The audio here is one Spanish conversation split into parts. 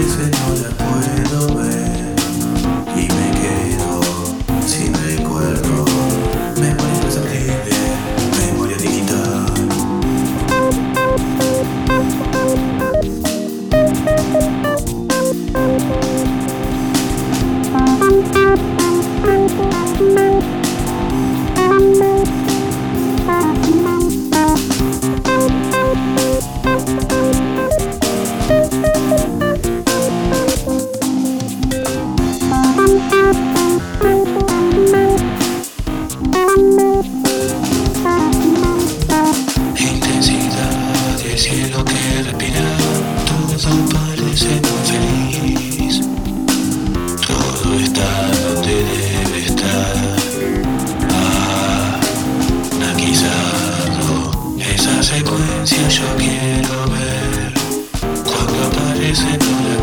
between aparece no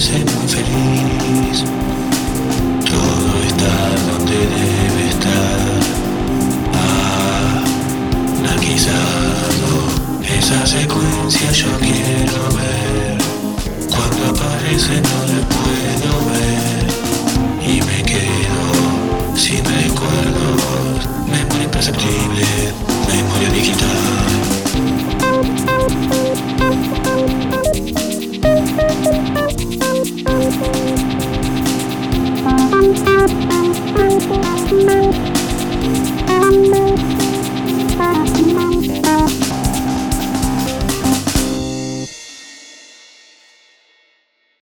ser muy feliz. Todo está donde debe estar. Ah, anarquizado. Esa secuencia yo quiero ver. Cuando aparece no le puedo ver. Y me quedo sin recuerdos. Memoria imperceptible. Memoria digital.